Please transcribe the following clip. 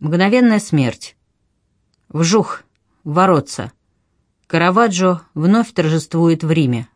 Мгновенная смерть. Вжух, воротца. Караваджо вновь торжествует в Риме.